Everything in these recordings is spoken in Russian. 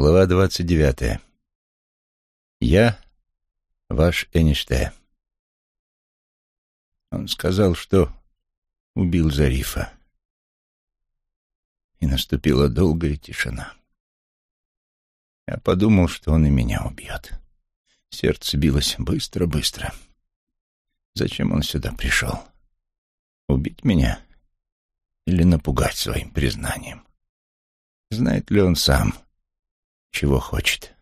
Глава двадцать девятая. Я ваш Эништэ. Он сказал, что убил Зарифа. И наступила долгая тишина. Я подумал, что он и меня убьет. Сердце билось быстро-быстро. Зачем он сюда пришел? Убить меня или напугать своим признанием? Знает ли он сам, чего хочет?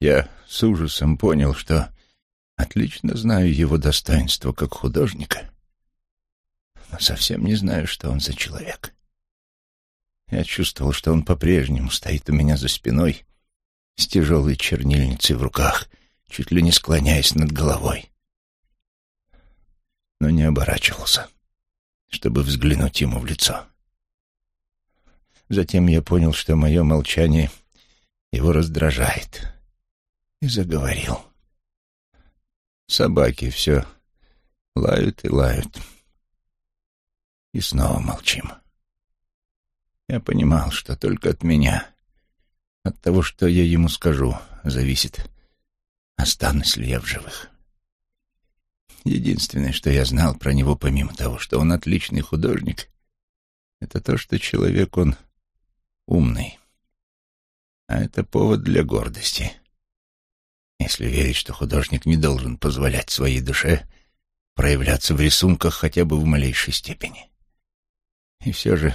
Я с ужасом понял, что отлично знаю его достоинство как художника, но совсем не знаю, что он за человек. Я чувствовал, что он по-прежнему стоит у меня за спиной с тяжелой чернильницей в руках, чуть ли не склоняясь над головой. Но не оборачивался, чтобы взглянуть ему в лицо. Затем я понял, что мое молчание его раздражает, и заговорил. Собаки все лают и лают. И снова молчим. Я понимал, что только от меня от того, что я ему скажу, зависит, останусь ли я в живых. Единственное, что я знал про него, помимо того, что он отличный художник, это то, что человек он умный. А это повод для гордости. Если верить, что художник не должен позволять своей душе проявляться в рисунках хотя бы в малейшей степени. И все же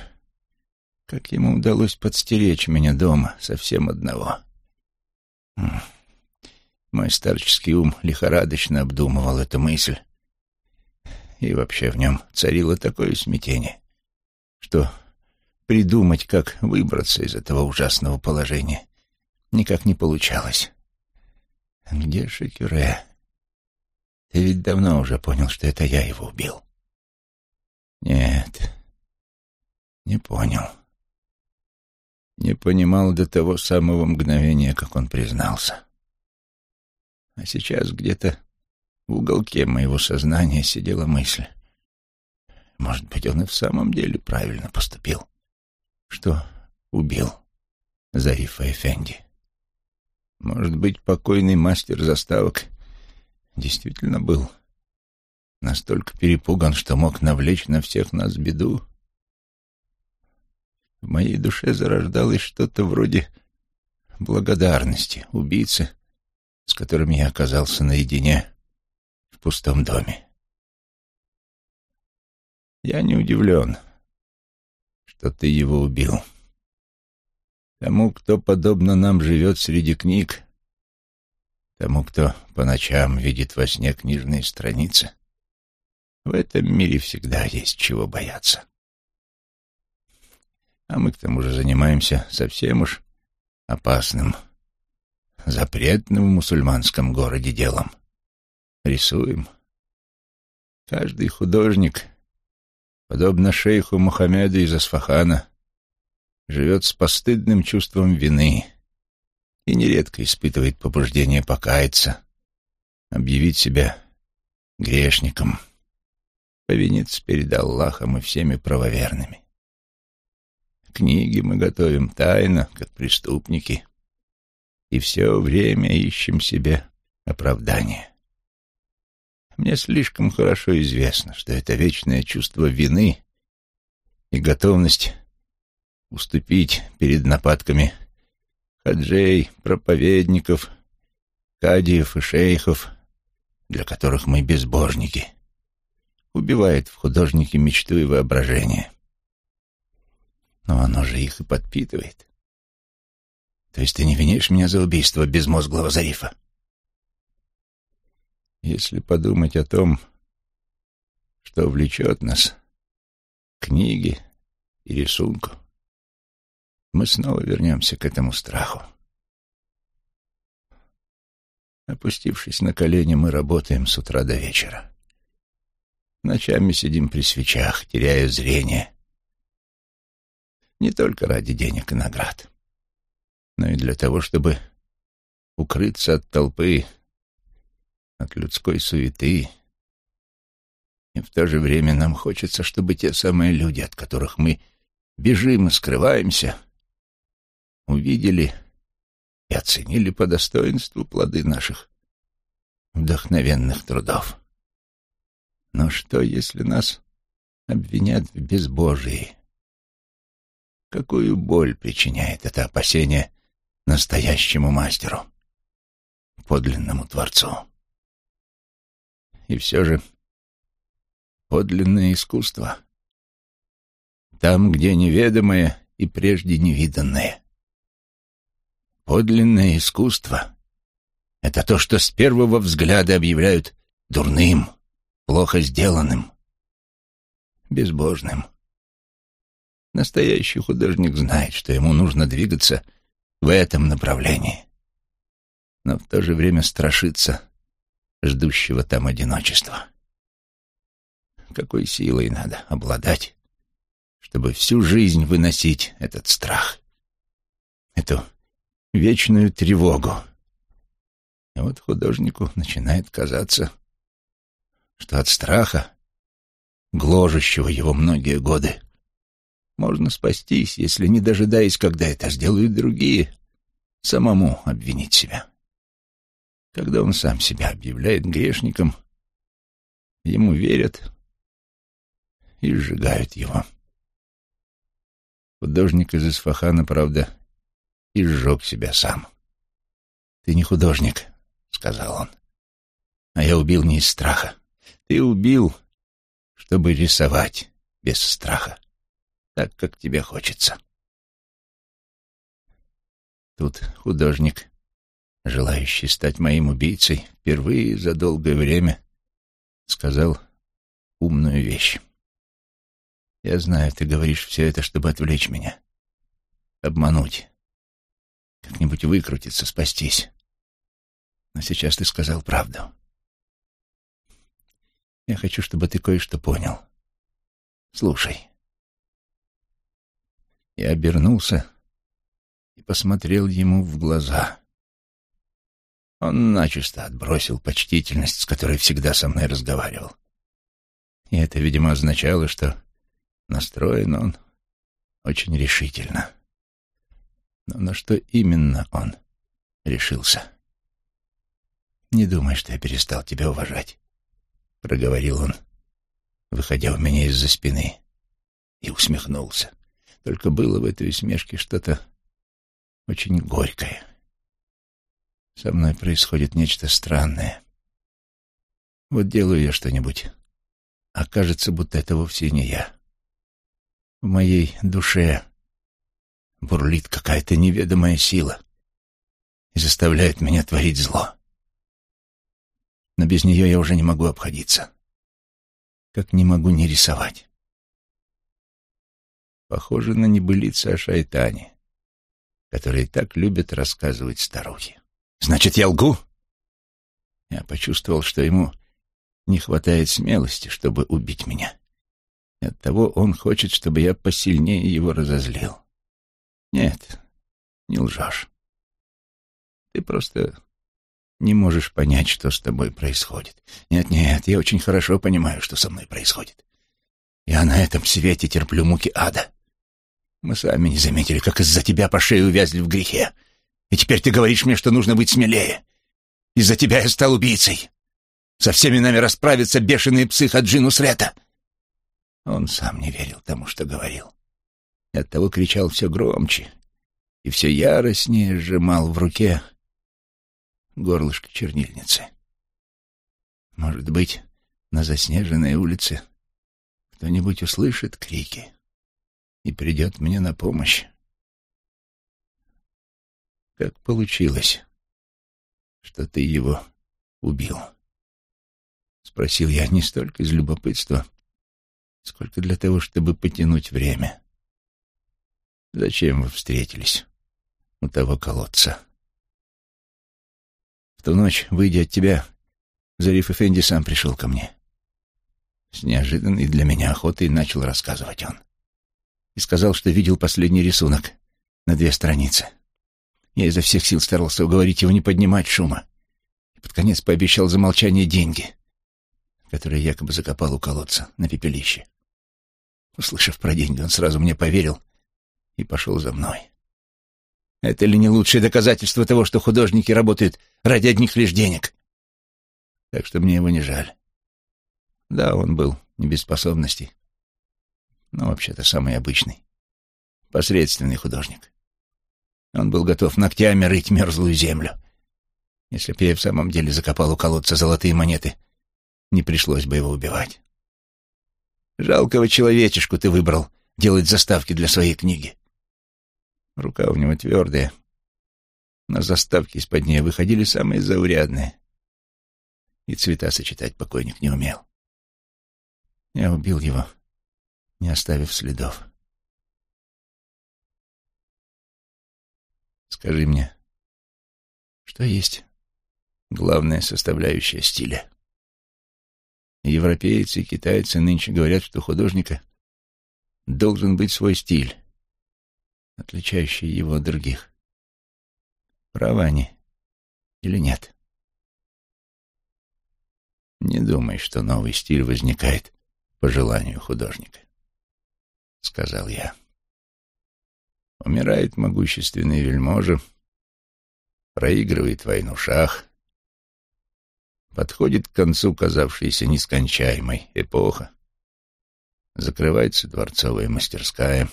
как ему удалось подстеречь меня дома совсем одного? Мой старческий ум лихорадочно обдумывал эту мысль. И вообще в нем царило такое смятение, что придумать, как выбраться из этого ужасного положения, никак не получалось. «Где Шекюре? Ты ведь давно уже понял, что это я его убил». «Нет, не понял» не понимал до того самого мгновения, как он признался. А сейчас где-то в уголке моего сознания сидела мысль. Может быть, он и в самом деле правильно поступил, что убил Зарифа Эфенди. Может быть, покойный мастер заставок действительно был настолько перепуган, что мог навлечь на всех нас беду, в моей душе зарождалось что-то вроде благодарности убийце, с которым я оказался наедине в пустом доме. Я не удивлен, что ты его убил. Тому, кто, подобно нам, живет среди книг, тому, кто по ночам видит во сне книжные страницы, в этом мире всегда есть чего бояться. А мы к тому же занимаемся совсем уж опасным, запретным в мусульманском городе делом. Рисуем. Каждый художник, подобно шейху Мухаммеду из Асфахана, живет с постыдным чувством вины и нередко испытывает побуждение покаяться, объявить себя грешником, повиниться перед Аллахом и всеми правоверными. Книги мы готовим тайно, как преступники, и все время ищем себе оправдание. Мне слишком хорошо известно, что это вечное чувство вины и готовность уступить перед нападками хаджей, проповедников, кадиев и шейхов, для которых мы безбожники, убивает в художнике мечту и воображение но оно же их и подпитывает. То есть ты не винишь меня за убийство безмозглого Зарифа? Если подумать о том, что влечет нас, книги и рисунку, мы снова вернемся к этому страху. Опустившись на колени, мы работаем с утра до вечера. Ночами сидим при свечах, теряя зрение, не только ради денег и наград, но и для того, чтобы укрыться от толпы, от людской суеты. И в то же время нам хочется, чтобы те самые люди, от которых мы бежим и скрываемся, увидели и оценили по достоинству плоды наших вдохновенных трудов. Но что, если нас обвинят в безбожии? Какую боль причиняет это опасение настоящему мастеру, подлинному Творцу? И все же подлинное искусство там, где неведомое и прежде невиданное. Подлинное искусство — это то, что с первого взгляда объявляют дурным, плохо сделанным, безбожным. Настоящий художник знает, что ему нужно двигаться в этом направлении, но в то же время страшится ждущего там одиночества. Какой силой надо обладать, чтобы всю жизнь выносить этот страх, эту вечную тревогу. И вот художнику начинает казаться, что от страха, гложущего его многие годы, можно спастись, если, не дожидаясь, когда это сделают другие, самому обвинить себя. Когда он сам себя объявляет грешником, ему верят и сжигают его. Художник из Исфахана, правда, и сжег себя сам. «Ты не художник», — сказал он, — «а я убил не из страха. Ты убил, чтобы рисовать без страха, так, как тебе хочется». Тут художник, желающий стать моим убийцей, впервые за долгое время сказал умную вещь. «Я знаю, ты говоришь все это, чтобы отвлечь меня, обмануть, как-нибудь выкрутиться, спастись. Но сейчас ты сказал правду. Я хочу, чтобы ты кое-что понял. Слушай. Я обернулся и посмотрел ему в глаза. Он начисто отбросил почтительность, с которой всегда со мной разговаривал. И это, видимо, означало, что настроен он очень решительно. Но на что именно он решился? «Не думай, что я перестал тебя уважать», — проговорил он, выходя у меня из-за спины, и усмехнулся. Только было в этой усмешке что-то очень горькое. Со мной происходит нечто странное. Вот делаю я что-нибудь, а кажется, будто это вовсе не я. В моей душе бурлит какая-то неведомая сила и заставляет меня творить зло. Но без нее я уже не могу обходиться. Как не могу не рисовать. Похоже на небылицы о шайтане, которые так любят рассказывать старухи. «Значит, я лгу?» Я почувствовал, что ему не хватает смелости, чтобы убить меня. И оттого он хочет, чтобы я посильнее его разозлил. Нет, не лжешь. Ты просто не можешь понять, что с тобой происходит. Нет-нет, я очень хорошо понимаю, что со мной происходит. Я на этом свете терплю муки ада. Мы сами не заметили, как из-за тебя по шее увязли в грехе. И теперь ты говоришь мне, что нужно быть смелее. Из-за тебя я стал убийцей. Со всеми нами расправятся бешеные псы Хаджину Срета. Он сам не верил тому, что говорил и оттого кричал все громче и все яростнее сжимал в руке горлышко чернильницы. Может быть, на заснеженной улице кто-нибудь услышит крики и придет мне на помощь. Как получилось, что ты его убил? Спросил я не столько из любопытства, сколько для того, чтобы потянуть время. Зачем вы встретились у того колодца? В ту ночь, выйдя от тебя, Зариф Эфенди сам пришел ко мне. С неожиданной для меня охотой начал рассказывать он. И сказал, что видел последний рисунок на две страницы. Я изо всех сил старался уговорить его не поднимать шума. И под конец пообещал за молчание деньги, которые якобы закопал у колодца на пепелище. Услышав про деньги, он сразу мне поверил и пошел за мной. Это ли не лучшее доказательство того, что художники работают ради одних лишь денег? Так что мне его не жаль. Да, он был не без способностей, но вообще-то самый обычный, посредственный художник. Он был готов ногтями рыть мерзлую землю. Если б я в самом деле закопал у колодца золотые монеты, не пришлось бы его убивать. Жалкого человечешку ты выбрал делать заставки для своей книги. Рука у него твердая. На заставки из-под нее выходили самые заурядные. И цвета сочетать покойник не умел. Я убил его, не оставив следов. Скажи мне, что есть главная составляющая стиля? Европейцы и китайцы нынче говорят, что художника должен быть свой стиль, отличающий его от других. Правы они или нет? Не думай, что новый стиль возникает по желанию художника, — сказал я. Умирает могущественный вельможа, проигрывает войну шах, подходит к концу казавшаяся нескончаемой эпоха, закрывается дворцовая мастерская,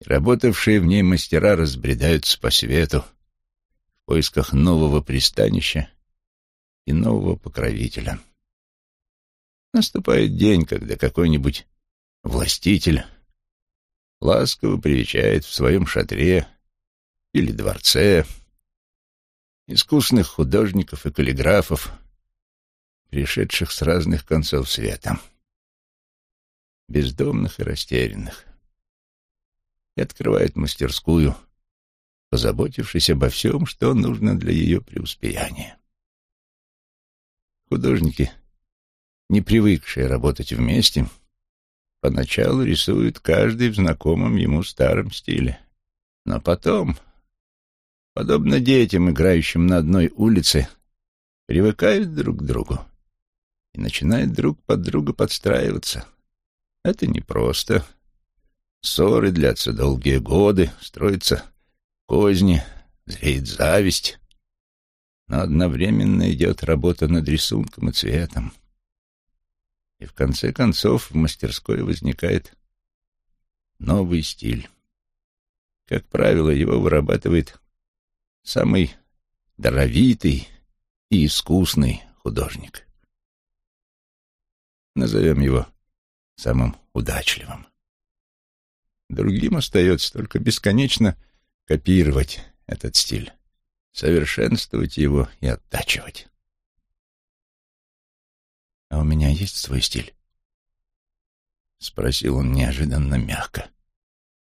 работавшие в ней мастера разбредаются по свету в поисках нового пристанища и нового покровителя. Наступает день, когда какой-нибудь властитель ласково привечает в своем шатре или дворце. Искусных художников и каллиграфов, пришедших с разных концов света, бездомных и растерянных, и открывает мастерскую, позаботившись обо всем, что нужно для ее преуспеяния. Художники, не привыкшие работать вместе, — Поначалу рисует каждый в знакомом ему старом стиле. Но потом, подобно детям, играющим на одной улице, привыкают друг к другу и начинают друг под друга подстраиваться. Это непросто. Ссоры длятся долгие годы, строятся козни, зреет зависть. Но одновременно идет работа над рисунком и цветом. И в конце концов в мастерской возникает новый стиль. Как правило, его вырабатывает самый даровитый и искусный художник. Назовем его самым удачливым. Другим остается только бесконечно копировать этот стиль, совершенствовать его и оттачивать. «А у меня есть свой стиль?» — спросил он неожиданно мягко,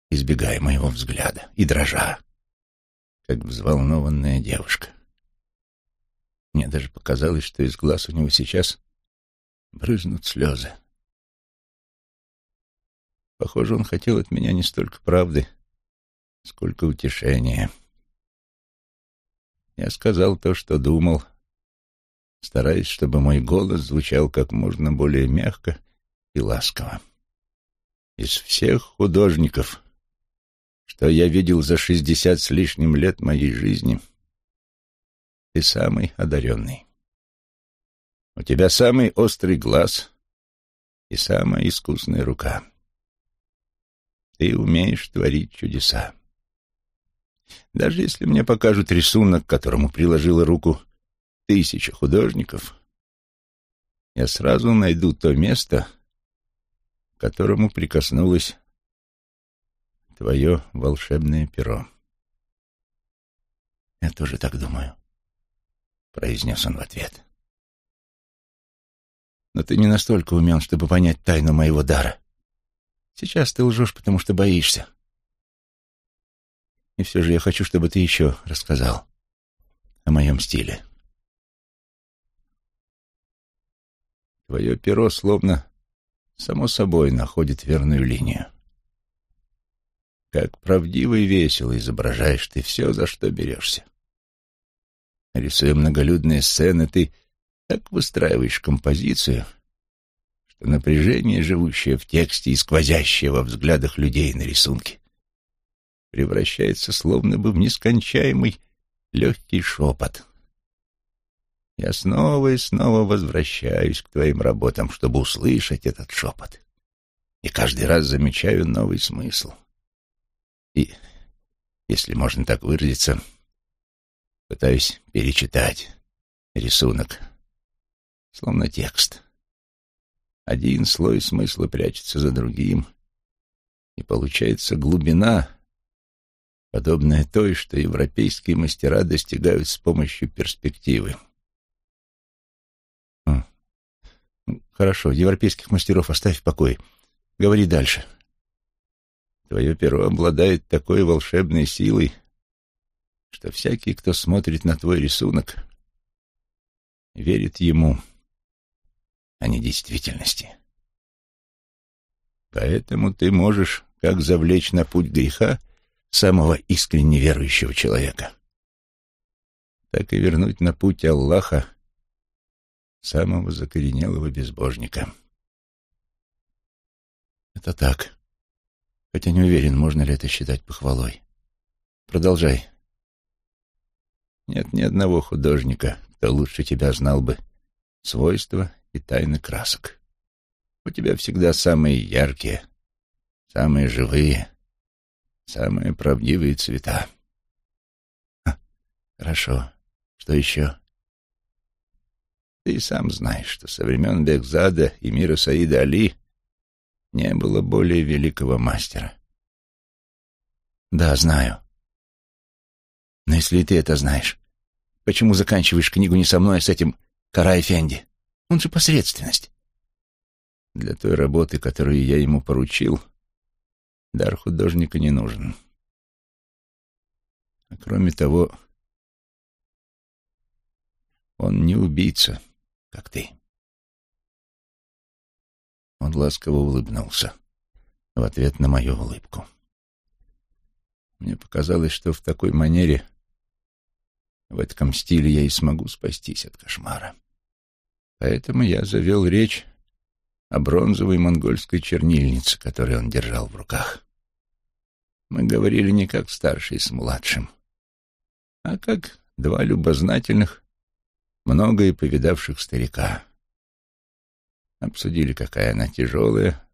избегая моего взгляда и дрожа, как взволнованная девушка. Мне даже показалось, что из глаз у него сейчас брызнут слезы. Похоже, он хотел от меня не столько правды, сколько утешения. Я сказал то, что думал, стараясь, чтобы мой голос звучал как можно более мягко и ласково. Из всех художников, что я видел за шестьдесят с лишним лет моей жизни, ты самый одаренный. У тебя самый острый глаз и самая искусная рука. Ты умеешь творить чудеса. Даже если мне покажут рисунок, которому приложила руку тысяча художников, я сразу найду то место, к которому прикоснулось твое волшебное перо. «Я тоже так думаю», — произнес он в ответ. «Но ты не настолько умен, чтобы понять тайну моего дара. Сейчас ты лжешь, потому что боишься. И все же я хочу, чтобы ты еще рассказал о моем стиле». Твое перо словно само собой находит верную линию. Как правдиво и весело изображаешь ты все, за что берешься. Рисуя многолюдные сцены, ты так выстраиваешь композицию, что напряжение, живущее в тексте и сквозящее во взглядах людей на рисунке, превращается словно бы в нескончаемый легкий шепот. Я снова и снова возвращаюсь к твоим работам, чтобы услышать этот шепот. И каждый раз замечаю новый смысл. И, если можно так выразиться, пытаюсь перечитать рисунок, словно текст. Один слой смысла прячется за другим, и получается глубина, подобная той, что европейские мастера достигают с помощью перспективы. Хорошо, европейских мастеров оставь в покое. Говори дальше. Твое перо обладает такой волшебной силой, что всякий, кто смотрит на твой рисунок, верит ему, а не действительности. Поэтому ты можешь как завлечь на путь греха самого искренне верующего человека, так и вернуть на путь Аллаха самого закоренелого безбожника. Это так. Хотя не уверен, можно ли это считать похвалой. Продолжай. Нет ни одного художника, кто лучше тебя знал бы свойства и тайны красок. У тебя всегда самые яркие, самые живые, самые правдивые цвета. Хорошо. Что еще? Ты сам знаешь, что со времен Бекзада и мира Саида Али не было более великого мастера. Да, знаю. Но если и ты это знаешь, почему заканчиваешь книгу не со мной, а с этим Карай Фенди? Он же посредственность. Для той работы, которую я ему поручил, дар художника не нужен. А кроме того, он не убийца как ты. Он ласково улыбнулся в ответ на мою улыбку. Мне показалось, что в такой манере, в этом стиле я и смогу спастись от кошмара. Поэтому я завел речь о бронзовой монгольской чернильнице, которую он держал в руках. Мы говорили не как старший с младшим, а как два любознательных, многое повидавших старика. Обсудили, какая она тяжелая,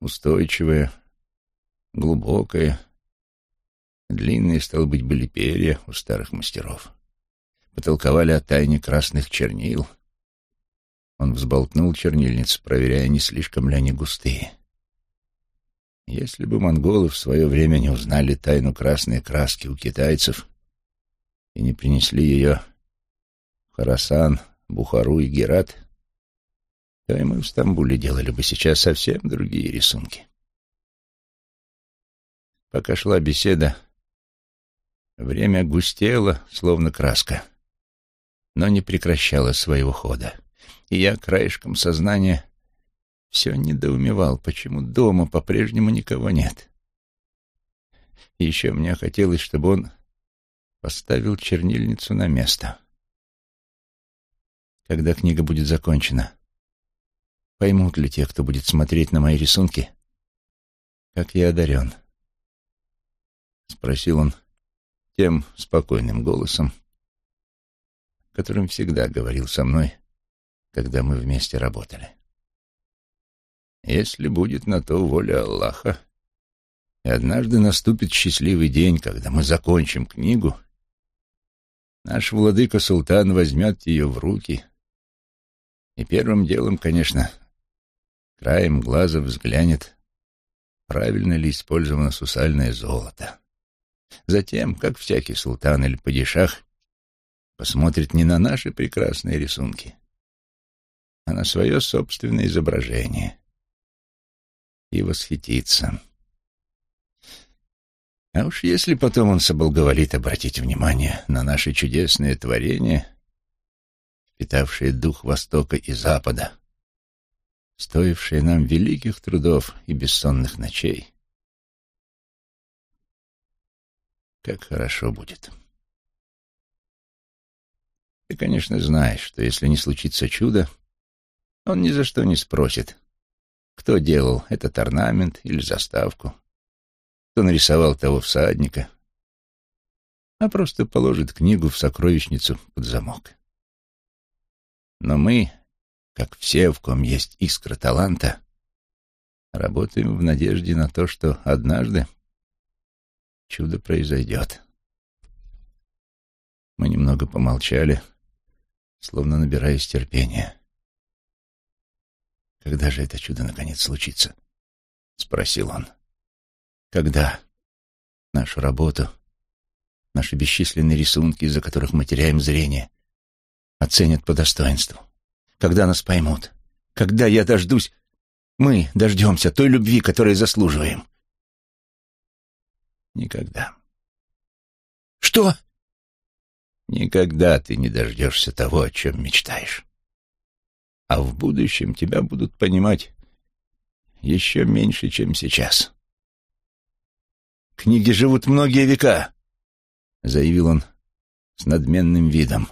устойчивая, глубокая. Длинные, стало быть, были перья у старых мастеров. Потолковали о тайне красных чернил. Он взболтнул чернильницу, проверяя, не слишком ли они густые. Если бы монголы в свое время не узнали тайну красной краски у китайцев и не принесли ее Харасан, Бухару и Герат, то и мы в Стамбуле делали бы сейчас совсем другие рисунки. Пока шла беседа, время густело, словно краска, но не прекращало своего хода. И я краешком сознания все недоумевал, почему дома по-прежнему никого нет. Еще мне хотелось, чтобы он поставил чернильницу на место когда книга будет закончена. Поймут ли те, кто будет смотреть на мои рисунки, как я одарен? Спросил он тем спокойным голосом, которым всегда говорил со мной, когда мы вместе работали. Если будет на то воля Аллаха, и однажды наступит счастливый день, когда мы закончим книгу, наш владыка-султан возьмет ее в руки и первым делом, конечно, краем глаза взглянет, правильно ли использовано сусальное золото. Затем, как всякий султан или падишах, посмотрит не на наши прекрасные рисунки, а на свое собственное изображение и восхитится. А уж если потом он соблаговолит обратить внимание на наши чудесные творения — питавшие дух Востока и Запада, стоившие нам великих трудов и бессонных ночей. Как хорошо будет. Ты, конечно, знаешь, что если не случится чудо, он ни за что не спросит, кто делал этот орнамент или заставку, что нарисовал того всадника, а просто положит книгу в сокровищницу под замок. Но мы, как все, в ком есть искра таланта, работаем в надежде на то, что однажды чудо произойдет. Мы немного помолчали, словно набираясь терпения. «Когда же это чудо наконец случится?» — спросил он. «Когда нашу работу, наши бесчисленные рисунки, из-за которых мы теряем зрение, оценят по достоинству? Когда нас поймут? Когда я дождусь, мы дождемся той любви, которой заслуживаем?» «Никогда». «Что?» Никогда ты не дождешься того, о чем мечтаешь. А в будущем тебя будут понимать еще меньше, чем сейчас. «Книги живут многие века», — заявил он с надменным видом.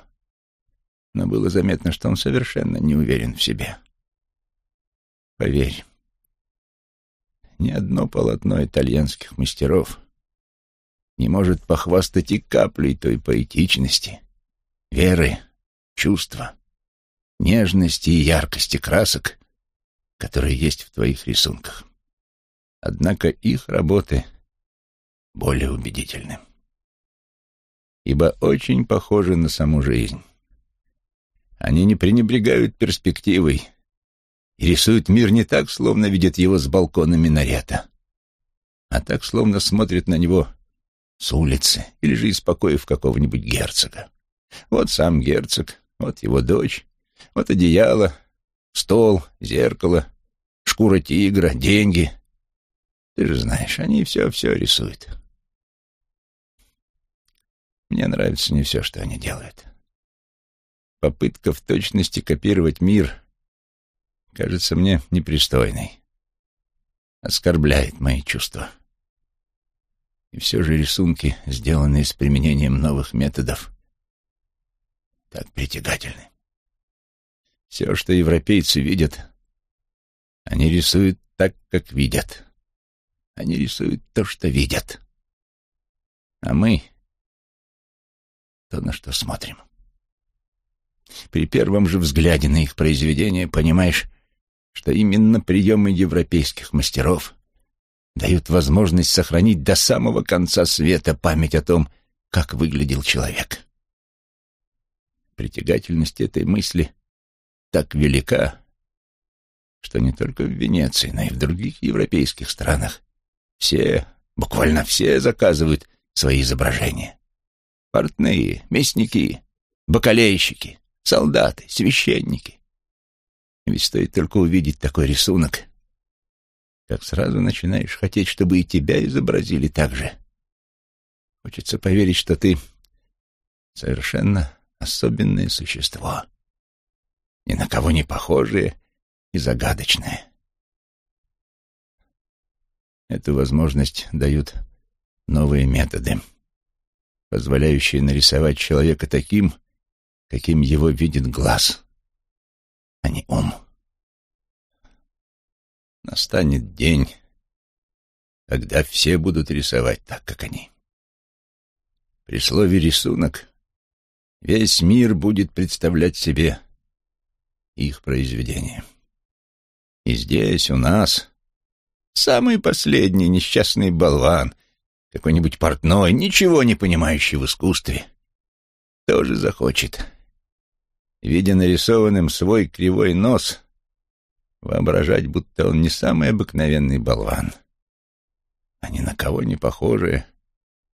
Но было заметно, что он совершенно не уверен в себе. Поверь, ни одно полотно итальянских мастеров не может похвастать и каплей той поэтичности, веры, чувства, нежности и яркости красок, которые есть в твоих рисунках. Однако их работы более убедительны, ибо очень похожи на саму жизнь. Они не пренебрегают перспективой и рисуют мир не так, словно видят его с балкона минарета, а так, словно смотрят на него с улицы или же из покоев какого-нибудь герцога. Вот сам герцог, вот его дочь, вот одеяло, стол, зеркало, шкура тигра, деньги. Ты же знаешь, они все-все рисуют. Мне нравится не все, что они делают. Попытка в точности копировать мир кажется мне непристойной. Оскорбляет мои чувства. И все же рисунки, сделанные с применением новых методов, так притягательны. Все, что европейцы видят, они рисуют так, как видят. Они рисуют то, что видят. А мы — то, на что смотрим. При первом же взгляде на их произведения понимаешь, что именно приемы европейских мастеров дают возможность сохранить до самого конца света память о том, как выглядел человек. Притягательность этой мысли так велика, что не только в Венеции, но и в других европейских странах все, буквально все заказывают свои изображения. Портные, мясники, бакалейщики, солдаты, священники. Ведь стоит только увидеть такой рисунок, как сразу начинаешь хотеть, чтобы и тебя изобразили так же. Хочется поверить, что ты совершенно особенное существо, ни на кого не похожее и загадочное. Эту возможность дают новые методы, позволяющие нарисовать человека таким, каким его видит глаз, а не ум. Настанет день, когда все будут рисовать так, как они. При слове «рисунок» весь мир будет представлять себе их произведение. И здесь, у нас, самый последний несчастный болван, какой-нибудь портной, ничего не понимающий в искусстве, тоже захочет, видя нарисованным свой кривой нос, воображать, будто он не самый обыкновенный болван, а ни на кого не похожая,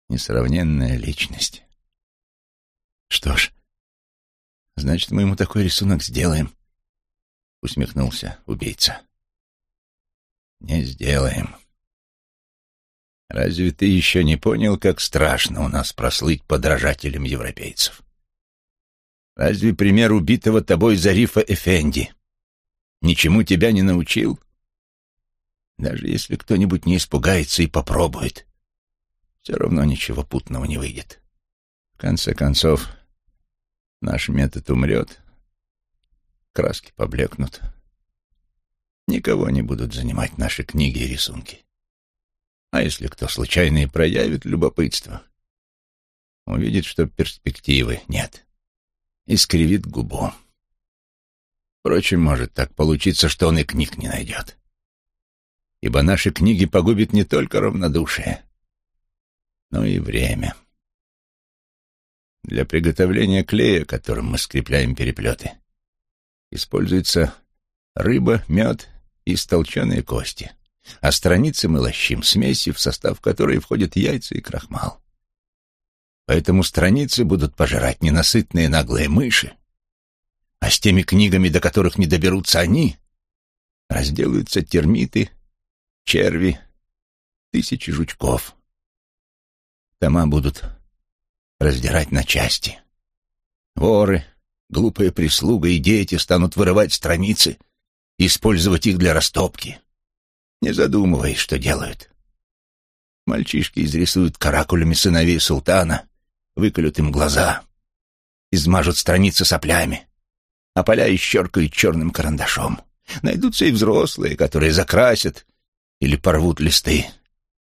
несравненная личность. Что ж, значит, мы ему такой рисунок сделаем, — усмехнулся убийца. Не сделаем. Разве ты еще не понял, как страшно у нас прослыть подражателем европейцев? Разве пример убитого тобой Зарифа Эфенди ничему тебя не научил? Даже если кто-нибудь не испугается и попробует, все равно ничего путного не выйдет. В конце концов, наш метод умрет, краски поблекнут. Никого не будут занимать наши книги и рисунки. А если кто случайно и проявит любопытство, увидит, что перспективы нет, и скривит губу. Впрочем, может так получиться, что он и книг не найдет. Ибо наши книги погубит не только равнодушие, но и время. Для приготовления клея, которым мы скрепляем переплеты, используется рыба, мед и столченые кости, а страницы мы лощим смесью, в состав которой входят яйца и крахмал. Поэтому страницы будут пожирать ненасытные наглые мыши, а с теми книгами, до которых не доберутся они, разделаются термиты, черви, тысячи жучков. Тома будут раздирать на части. Воры, глупая прислуга и дети станут вырывать страницы и использовать их для растопки, не задумываясь, что делают. Мальчишки изрисуют каракулями сыновей султана, выколют им глаза, измажут страницы соплями, а поля исчеркают черным карандашом. Найдутся и взрослые, которые закрасят или порвут листы,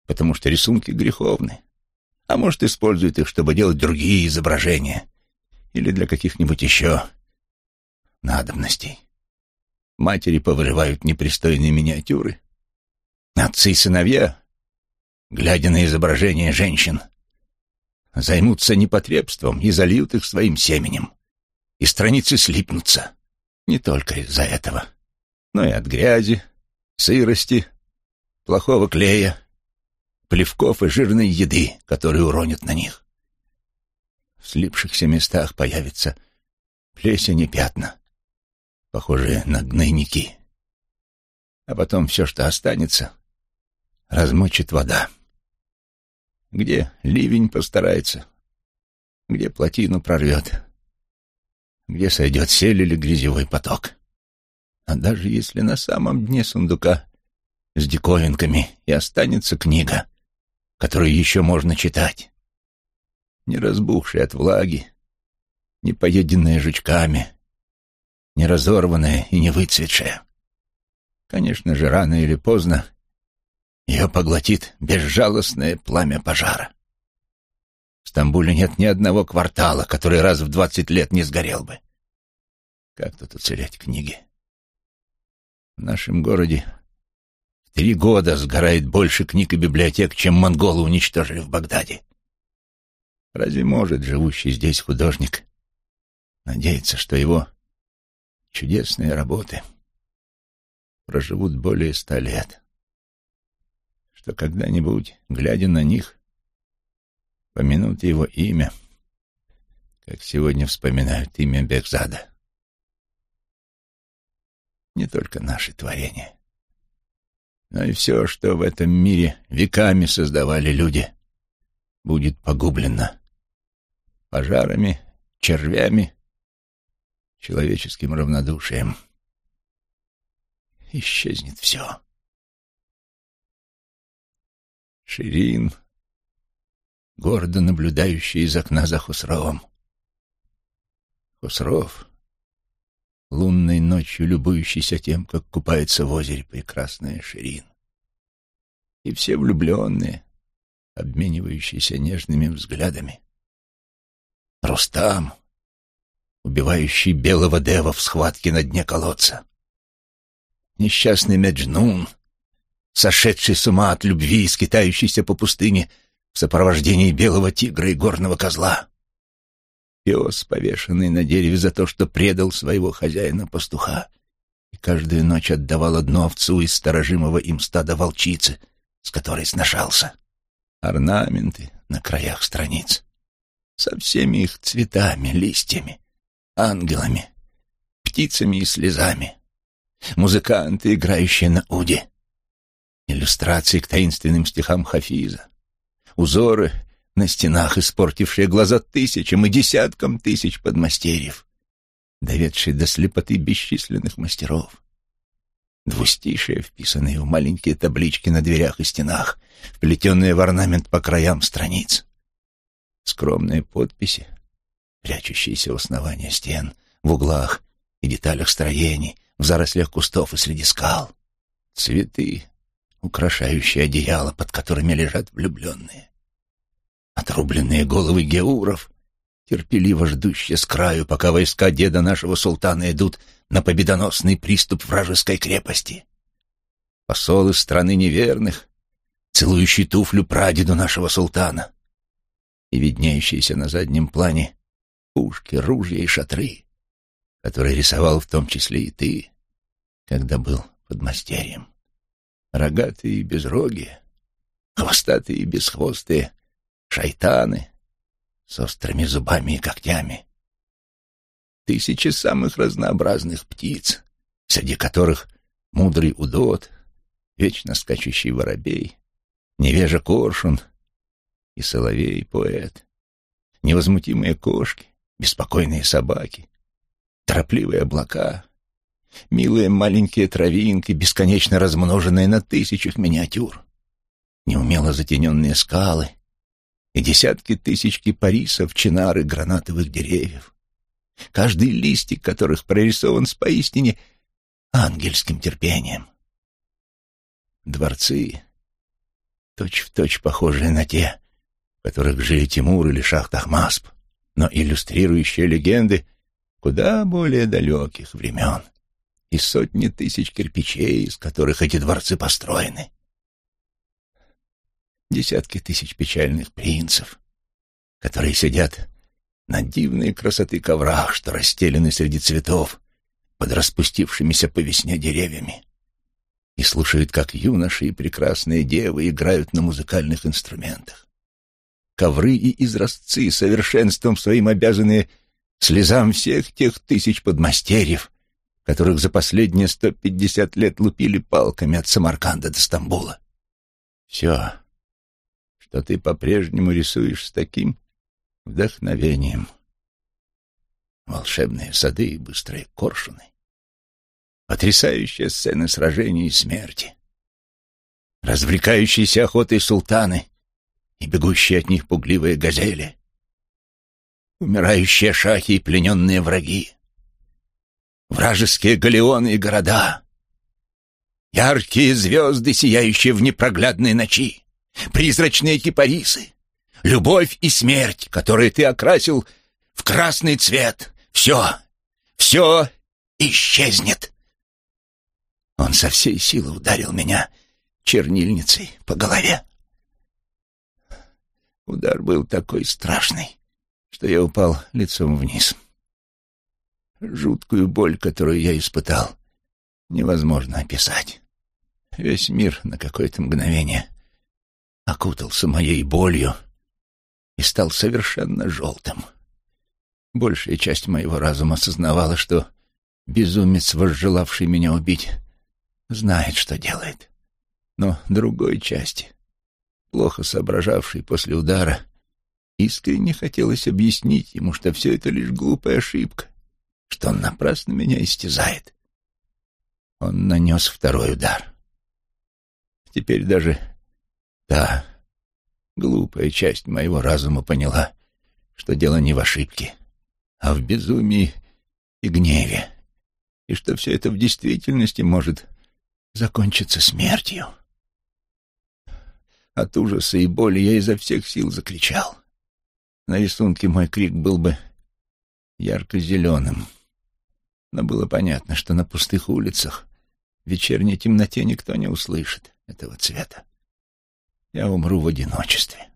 потому что рисунки греховны. А может, используют их, чтобы делать другие изображения или для каких-нибудь еще надобностей. Матери повырывают непристойные миниатюры. Отцы и сыновья, глядя на изображения женщин, займутся непотребством и зальют их своим семенем. И страницы слипнутся. Не только из-за этого, но и от грязи, сырости, плохого клея, плевков и жирной еды, которые уронят на них. В слипшихся местах появятся плесень и пятна, похожие на гнойники. А потом все, что останется, размочит вода. Где ливень постарается, где плотину прорвет, где сойдет сель или грязевой поток. А даже если на самом дне сундука с диковинками и останется книга, которую еще можно читать, не разбухшая от влаги, не поеденная жучками, не разорванная и не выцветшая. Конечно же, рано или поздно ее поглотит безжалостное пламя пожара. В Стамбуле нет ни одного квартала, который раз в двадцать лет не сгорел бы. Как тут уцелеть книги? В нашем городе в три года сгорает больше книг и библиотек, чем монголы уничтожили в Багдаде. Разве может живущий здесь художник надеяться, что его чудесные работы проживут более ста лет? Что когда-нибудь, глядя на них, помянут его имя, как сегодня вспоминают имя Бекзада? Не только наши творения, но и все, что в этом мире веками создавали люди, будет погублено пожарами, червями, человеческим равнодушием. Исчезнет все. Ширин, гордо наблюдающий из окна за Хусровом. Хусров, лунной ночью любующийся тем, как купается в озере прекрасная Ширин. И все влюбленные, обменивающиеся нежными взглядами. Рустам, убивающий белого дева в схватке на дне колодца. Несчастный Меджнун, сошедший с ума от любви и скитающийся по пустыне в сопровождении белого тигра и горного козла. Пес, повешенный на дереве за то, что предал своего хозяина-пастуха, и каждую ночь отдавал одну овцу из сторожимого им стада волчицы, с которой сношался. Орнаменты на краях страниц со всеми их цветами, листьями, ангелами, птицами и слезами, музыканты, играющие на уде, иллюстрации к таинственным стихам Хафиза, узоры на стенах, испортившие глаза тысячам и десяткам тысяч подмастерьев, доведшие до слепоты бесчисленных мастеров, двустишие, вписанные в маленькие таблички на дверях и стенах, вплетенные в орнамент по краям страниц, скромные подписи, прячущиеся у основания стен, в углах и деталях строений, в зарослях кустов и среди скал. Цветы, украшающие одеяло, под которыми лежат влюбленные. Отрубленные головы геуров, терпеливо ждущие с краю, пока войска деда нашего султана идут на победоносный приступ вражеской крепости. Посол из страны неверных, целующий туфлю прадеду нашего султана, и виднеющиеся на заднем плане пушки, ружья и шатры, которые рисовал в том числе и ты, когда был подмастерьем. Рогатые и безрогие, хвостатые и бесхвостые, шайтаны с острыми зубами и когтями. Тысячи самых разнообразных птиц, среди которых мудрый удот, вечно скачущий воробей, невежа коршун и соловей-поэт, невозмутимые кошки, беспокойные собаки, торопливые облака, милые маленькие травинки, бесконечно размноженные на тысячах миниатюр, неумело затененные скалы и десятки тысяч кипарисов, чинары, гранатовых деревьев, каждый листик которых прорисован с поистине ангельским терпением. Дворцы, точь-в-точь точь похожие на те, в которых жили Тимур или Шах Тахмасп, но иллюстрирующие легенды куда более далеких времен и сотни тысяч кирпичей, из которых эти дворцы построены. Десятки тысяч печальных принцев, которые сидят на дивной красоты коврах, что расстелены среди цветов под распустившимися по весне деревьями, и слушают, как юноши и прекрасные девы играют на музыкальных инструментах ковры и изразцы, совершенством своим обязаны слезам всех тех тысяч подмастерьев, которых за последние сто пятьдесят лет лупили палками от Самарканда до Стамбула. Все, что ты по-прежнему рисуешь с таким вдохновением. Волшебные сады и быстрые коршуны. Потрясающие сцены сражений и смерти. Развлекающиеся охотой султаны и бегущие от них пугливые газели, умирающие шахи и плененные враги, вражеские галеоны и города, яркие звезды, сияющие в непроглядной ночи, призрачные кипарисы, любовь и смерть, которые ты окрасил в красный цвет. Все, все исчезнет. Он со всей силы ударил меня чернильницей по голове. Удар был такой страшный, что я упал лицом вниз. Жуткую боль, которую я испытал, невозможно описать. Весь мир на какое-то мгновение окутался моей болью и стал совершенно желтым. Большая часть моего разума осознавала, что безумец, возжелавший меня убить, знает, что делает. Но другой части плохо соображавший после удара, искренне хотелось объяснить ему, что все это лишь глупая ошибка, что он напрасно меня истязает. Он нанес второй удар. Теперь даже та глупая часть моего разума поняла, что дело не в ошибке, а в безумии и гневе, и что все это в действительности может закончиться смертью. От ужаса и боли я изо всех сил закричал. На рисунке мой крик был бы ярко-зеленым. Но было понятно, что на пустых улицах в вечерней темноте никто не услышит этого цвета. Я умру в одиночестве.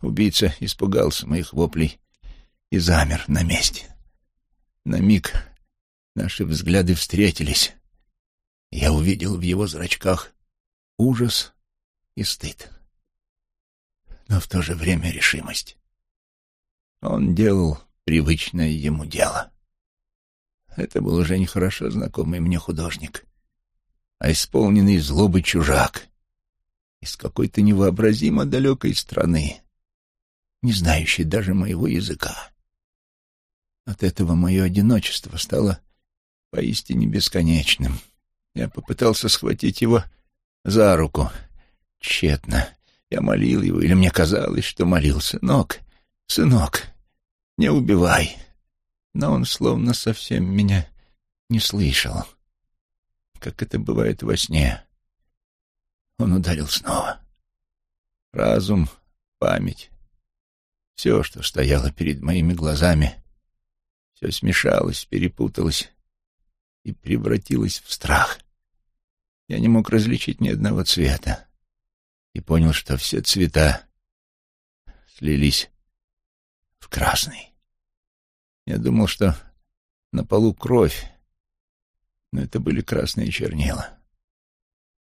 Убийца испугался моих воплей и замер на месте. На миг наши взгляды встретились. Я увидел в его зрачках ужас и стыд, но в то же время решимость. Он делал привычное ему дело. Это был уже не хорошо знакомый мне художник, а исполненный злобы чужак из какой-то невообразимо далекой страны, не знающий даже моего языка. От этого мое одиночество стало поистине бесконечным. Я попытался схватить его за руку — Тщетно. Я молил его, или мне казалось, что молил. «Сынок, сынок, не убивай!» Но он словно совсем меня не слышал. Как это бывает во сне. он ударил снова. Разум, память, все, что стояло перед моими глазами, все смешалось, перепуталось и превратилось в страх. Я не мог различить ни одного цвета и понял, что все цвета слились в красный. Я думал, что на полу кровь, но это были красные чернила.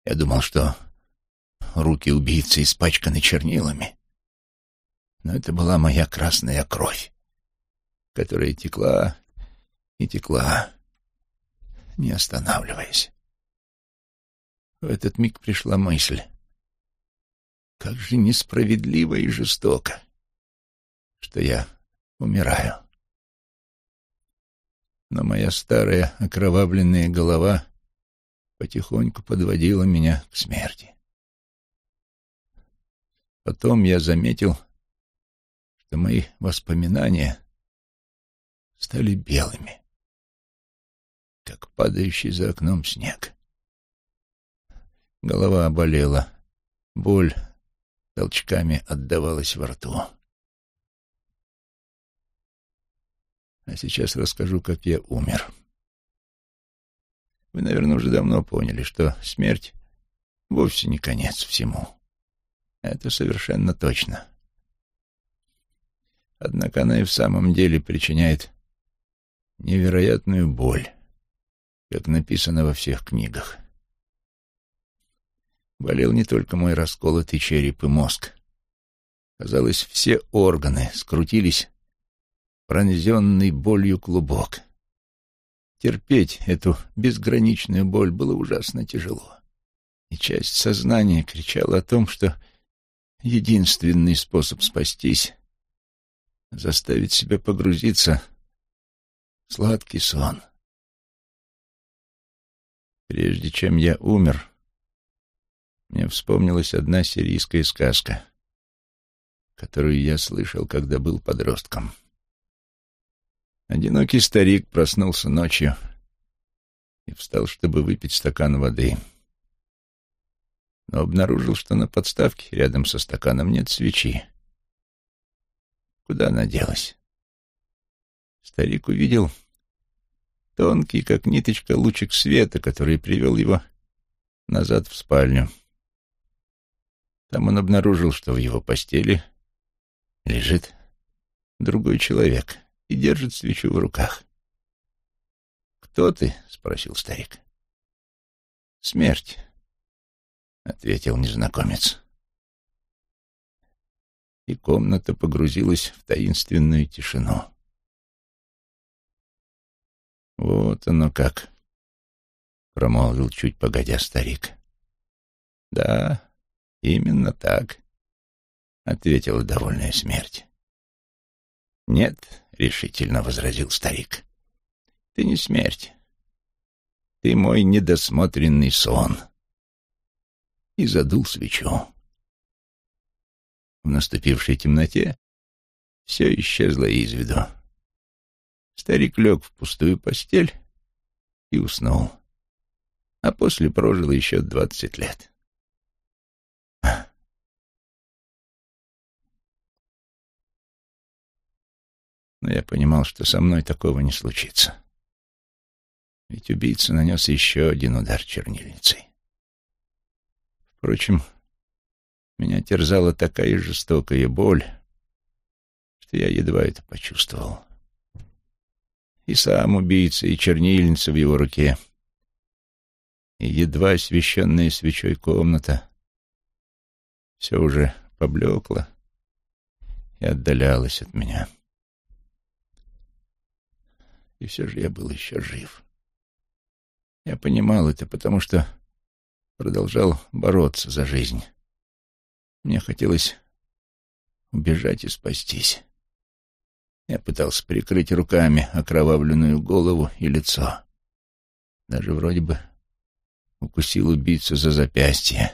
Я думал, что руки убийцы испачканы чернилами, но это была моя красная кровь, которая текла и текла, не останавливаясь. В этот миг пришла мысль. Как же несправедливо и жестоко, что я умираю. Но моя старая окровавленная голова потихоньку подводила меня к смерти. Потом я заметил, что мои воспоминания стали белыми, как падающий за окном снег. Голова болела, боль толчками отдавалась во рту. А сейчас расскажу, как я умер. Вы, наверное, уже давно поняли, что смерть вовсе не конец всему. Это совершенно точно. Однако она и в самом деле причиняет невероятную боль, как написано во всех книгах. Болел не только мой расколотый череп и мозг. Казалось, все органы скрутились пронзенный болью клубок. Терпеть эту безграничную боль было ужасно тяжело. И часть сознания кричала о том, что единственный способ спастись — заставить себя погрузиться в сладкий сон. Прежде чем я умер, мне вспомнилась одна сирийская сказка, которую я слышал, когда был подростком. Одинокий старик проснулся ночью и встал, чтобы выпить стакан воды. Но обнаружил, что на подставке рядом со стаканом нет свечи. Куда она делась? Старик увидел тонкий, как ниточка, лучик света, который привел его назад в спальню. Там он обнаружил, что в его постели лежит другой человек и держит свечу в руках. «Кто ты?» — спросил старик. «Смерть», — ответил незнакомец. И комната погрузилась в таинственную тишину. «Вот оно как», — промолвил чуть погодя старик. «Да, «Именно так», — ответила довольная смерть. «Нет», — решительно возразил старик, — «ты не смерть. Ты мой недосмотренный сон». И задул свечу. В наступившей темноте все исчезло из виду. Старик лег в пустую постель и уснул, а после прожил еще двадцать лет. Но я понимал, что со мной такого не случится. Ведь убийца нанес еще один удар чернильницей. Впрочем, меня терзала такая жестокая боль, что я едва это почувствовал. И сам убийца, и чернильница в его руке, и едва освещенная свечой комната — все уже поблекло и отдалялось от меня. — и все же я был еще жив. Я понимал это, потому что продолжал бороться за жизнь. Мне хотелось убежать и спастись. Я пытался прикрыть руками окровавленную голову и лицо. Даже вроде бы укусил убийцу за запястье,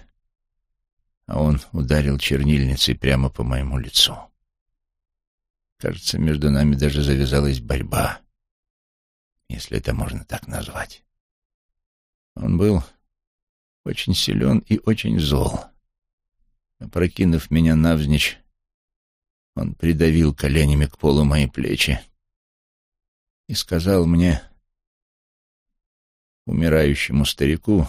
а он ударил чернильницей прямо по моему лицу. Кажется, между нами даже завязалась борьба если это можно так назвать. Он был очень силен и очень зол. Опрокинув меня навзничь, он придавил коленями к полу мои плечи и сказал мне, умирающему старику,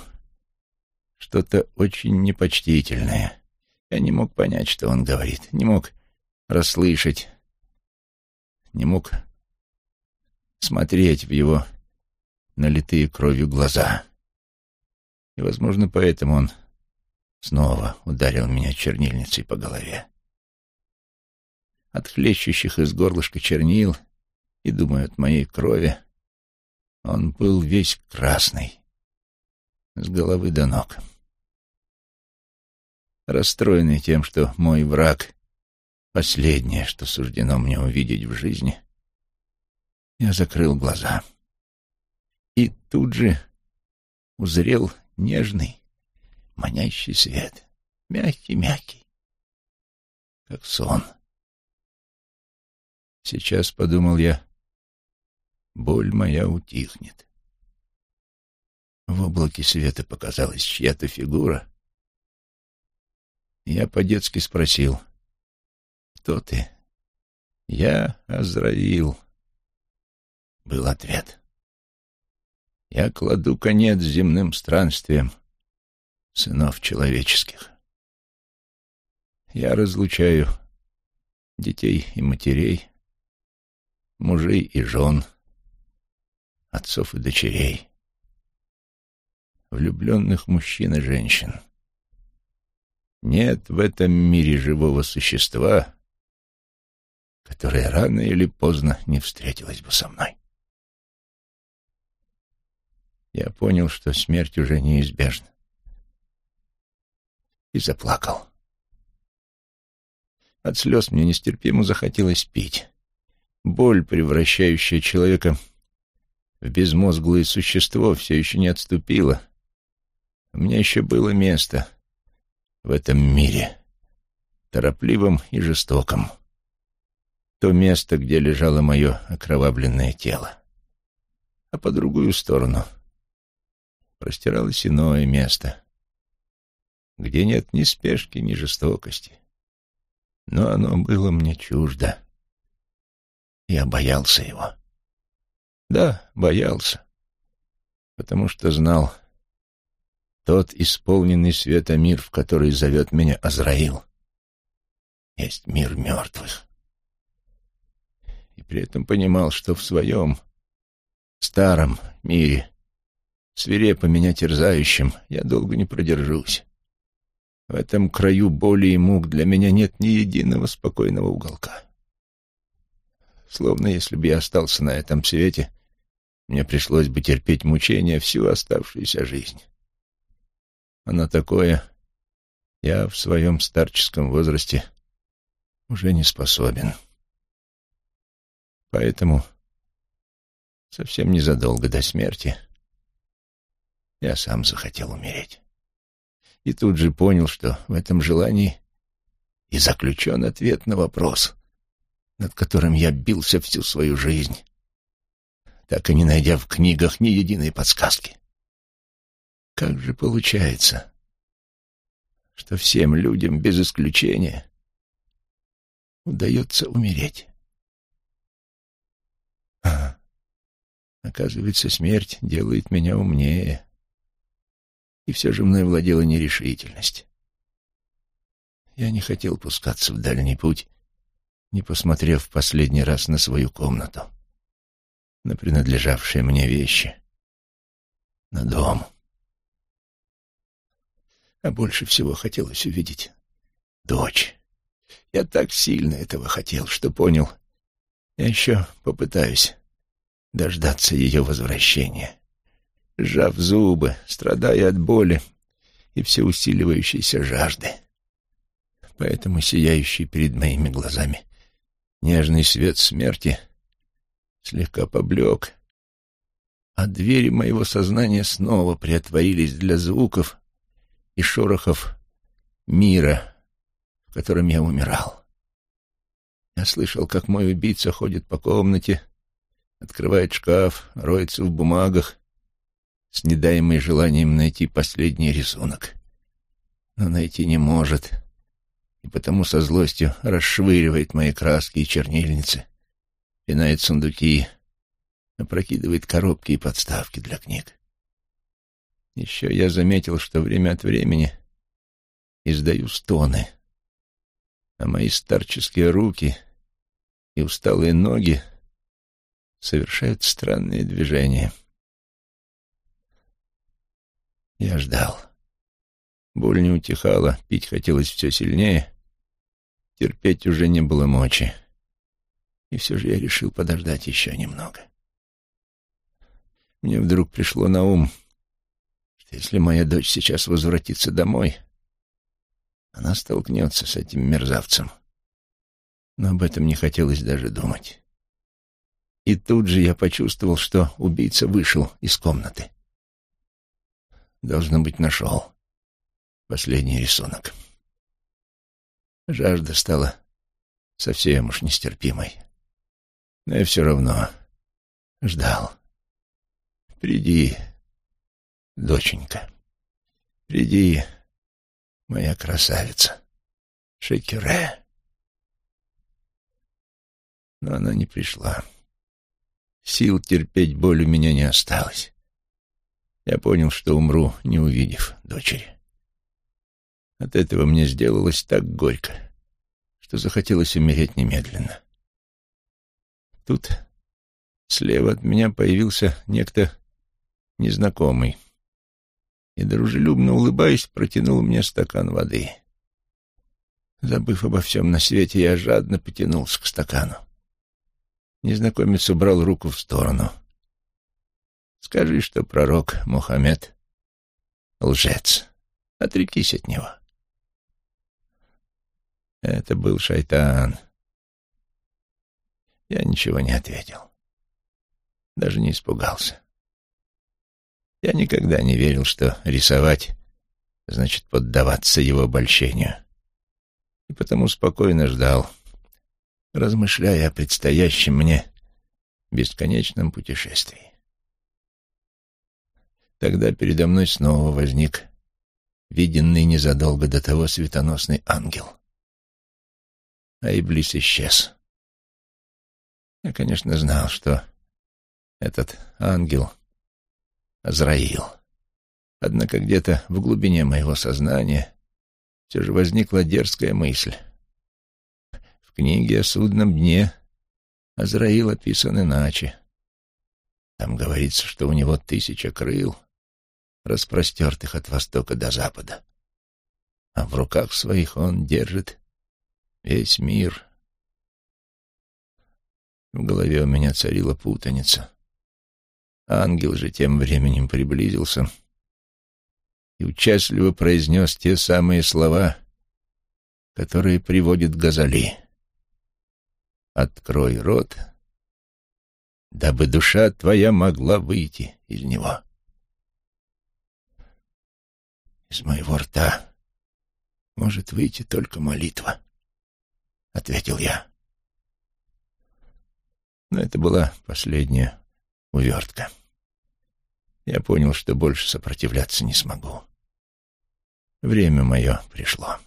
что-то очень непочтительное. Я не мог понять, что он говорит, не мог расслышать, не мог смотреть в его налитые кровью глаза. И, возможно, поэтому он снова ударил меня чернильницей по голове от хлещущих из горлышка чернил и, думаю, от моей крови, он был весь красный, с головы до ног. Расстроенный тем, что мой враг — последнее, что суждено мне увидеть в жизни, я закрыл глаза. И тут же узрел нежный, манящий свет, мягкий-мягкий, как сон. — Сейчас, подумал я, боль моя утихнет. В облаке света показалась чья-то фигура. Я по-детски спросил, «Кто ты?» «Я Азраил», — был ответ. «Я кладу конец земным странствиям сынов человеческих. Я разлучаю детей и матерей, мужей и жен, отцов и дочерей, влюбленных мужчин и женщин. Нет в этом мире живого существа, которое рано или поздно не встретилось бы со мной. Я понял, что смерть уже неизбежна. И заплакал. От слез мне нестерпимо захотелось пить. Боль, превращающая человека в безмозглое существо, все еще не отступила. У меня еще было место в этом мире, торопливом и жестоком. То место, где лежало мое окровавленное тело. А по другую сторону простиралось иное место, где нет ни спешки, ни жестокости. Но оно было мне чуждо. Я боялся его. Да, боялся, потому что знал, тот исполненный света мир, в который зовет меня Азраил, есть мир мертвых. И при этом понимал, что в своем старом мире, свирепо меня терзающим, я долго не продержусь. В этом краю боли и мук для меня нет ни единого спокойного уголка словно если бы я остался на этом свете, мне пришлось бы терпеть мучения всю оставшуюся жизнь. А на такое я в своем старческом возрасте уже не способен. Поэтому совсем незадолго до смерти я сам захотел умереть. И тут же понял, что в этом желании и заключен ответ на вопрос, над которым я бился всю свою жизнь, так и не найдя в книгах ни единой подсказки. Как же получается, что всем людям без исключения удается умереть? А, оказывается, смерть делает меня умнее. И все же мной владела нерешительность. Я не хотел пускаться в дальний путь не посмотрев последний раз на свою комнату, на принадлежавшие мне вещи, на дом. А больше всего хотелось увидеть дочь. Я так сильно этого хотел, что понял, я еще попытаюсь дождаться ее возвращения. Сжав зубы, страдая от боли и всеусиливающейся жажды. Поэтому сияющий перед моими глазами Нежный свет смерти слегка поблек, а двери моего сознания снова приотворились для звуков и шорохов мира, в котором я умирал. Я слышал, как мой убийца ходит по комнате, открывает шкаф, роется в бумагах, с недаемой желанием найти последний рисунок. Но найти не может, и потому со злостью расшвыривает мои краски и чернильницы, пинает сундуки, опрокидывает коробки и подставки для книг. Еще я заметил, что время от времени издаю стоны, а мои старческие руки и усталые ноги совершают странные движения. Я ждал. Боль не утихала, пить хотелось все сильнее, терпеть уже не было мочи. И все же я решил подождать еще немного. Мне вдруг пришло на ум, что если моя дочь сейчас возвратится домой, она столкнется с этим мерзавцем. Но об этом не хотелось даже думать. И тут же я почувствовал, что убийца вышел из комнаты. Должно быть, нашел последний рисунок. Жажда стала совсем уж нестерпимой. Но я все равно ждал. Приди, доченька, приди, моя красавица, Шекюре. Но она не пришла. Сил терпеть боль у меня не осталось. Я понял, что умру, не увидев дочери. От этого мне сделалось так горько, что захотелось умереть немедленно. Тут слева от меня появился некто незнакомый и, дружелюбно улыбаясь, протянул мне стакан воды. Забыв обо всем на свете, я жадно потянулся к стакану. Незнакомец убрал руку в сторону. «Скажи, что пророк Мухаммед — лжец. Отрекись от него». Это был шайтан. Я ничего не ответил. Даже не испугался. Я никогда не верил, что рисовать значит поддаваться его обольщению. И потому спокойно ждал, размышляя о предстоящем мне бесконечном путешествии. Тогда передо мной снова возник виденный незадолго до того светоносный ангел. А Иблис исчез. Я, конечно, знал, что этот ангел Азраил. Однако где-то в глубине моего сознания все же возникла дерзкая мысль. В книге о судном дне Азраил описан иначе. Там говорится, что у него тысяча крыл, распростертых от востока до запада. А в руках своих он держит весь мир. В голове у меня царила путаница. Ангел же тем временем приблизился и участливо произнес те самые слова, которые приводит Газали. «Открой рот, дабы душа твоя могла выйти из него». Из моего рта может выйти только молитва, — ответил я. Но это была последняя увертка. Я понял, что больше сопротивляться не смогу. Время мое пришло.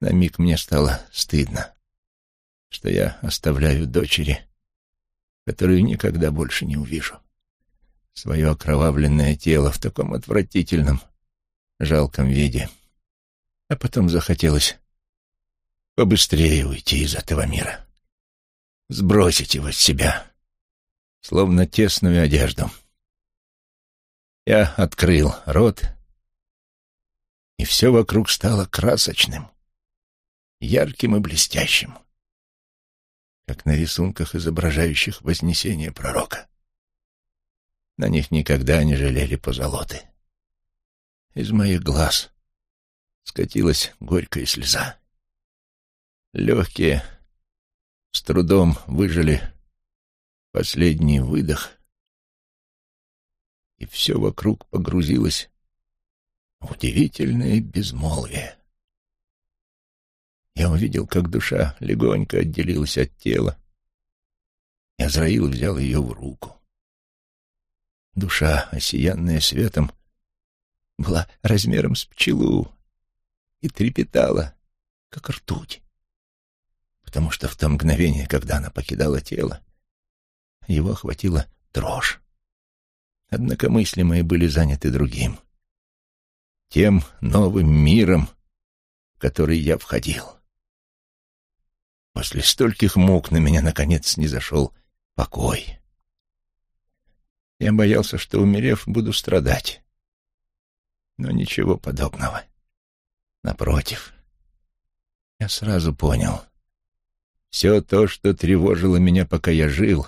На миг мне стало стыдно, что я оставляю дочери, которую никогда больше не увижу. Свое окровавленное тело в таком отвратительном, жалком виде. А потом захотелось побыстрее уйти из этого мира, сбросить его с себя, словно тесную одежду. Я открыл рот, и все вокруг стало красочным, ярким и блестящим, как на рисунках, изображающих вознесение пророка. На них никогда не жалели позолоты. Из моих глаз скатилась горькая слеза. Легкие с трудом выжили последний выдох, и все вокруг погрузилось в удивительное безмолвие. Я увидел, как душа легонько отделилась от тела, и Азраил взял ее в руку. душа, осиянная светом, была размером с пчелу и трепетала, как ртуть, потому что в то мгновение, когда она покидала тело, его охватила дрожь. Однако мысли мои были заняты другим, тем новым миром, в который я входил. После стольких мук на меня, наконец, не зашел покой. Я боялся, что, умерев, буду страдать. Но ничего подобного. Напротив, я сразу понял. Все то, что тревожило меня, пока я жил,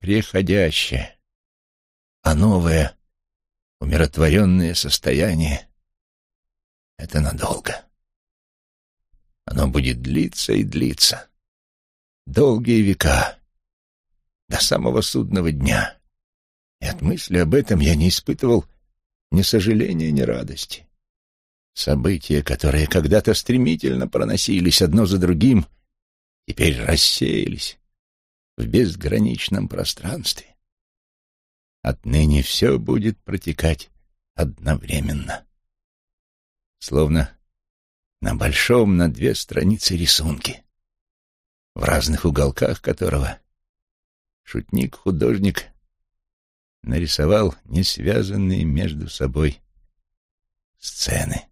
приходящее, а новое, умиротворенное состояние — это надолго. Оно будет длиться и длиться. Долгие века. До самого судного дня. И от мысли об этом я не испытывал ни сожаления, ни радости. События, которые когда-то стремительно проносились одно за другим, теперь рассеялись в безграничном пространстве. Отныне все будет протекать одновременно. Словно на большом на две страницы рисунки, в разных уголках которого шутник-художник нарисовал несвязанные между собой сцены.